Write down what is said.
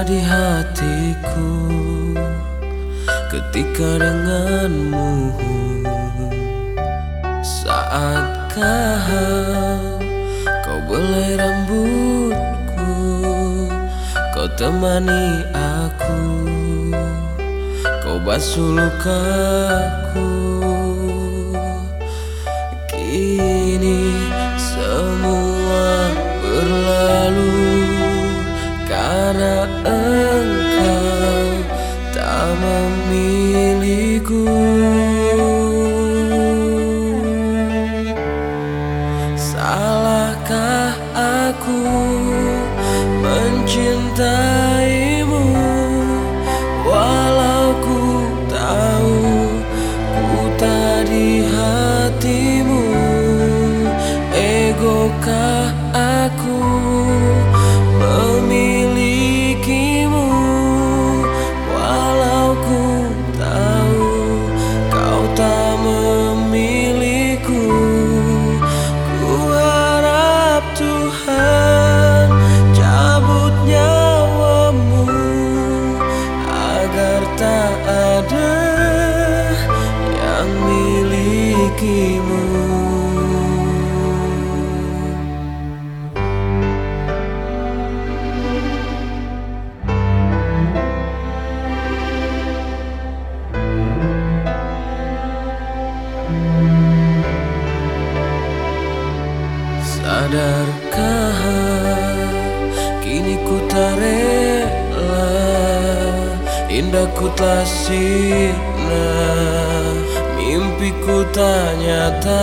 di hatiku ketika denganmu Saatkah kau belai rambutku Kau temani aku Kau basuh lukaku Karena engkau tak memiliku Salahkah aku mencintaimu milikimu Sadarkah kini ku tak rela Indah ku tak sirna Mimpiku tak nyata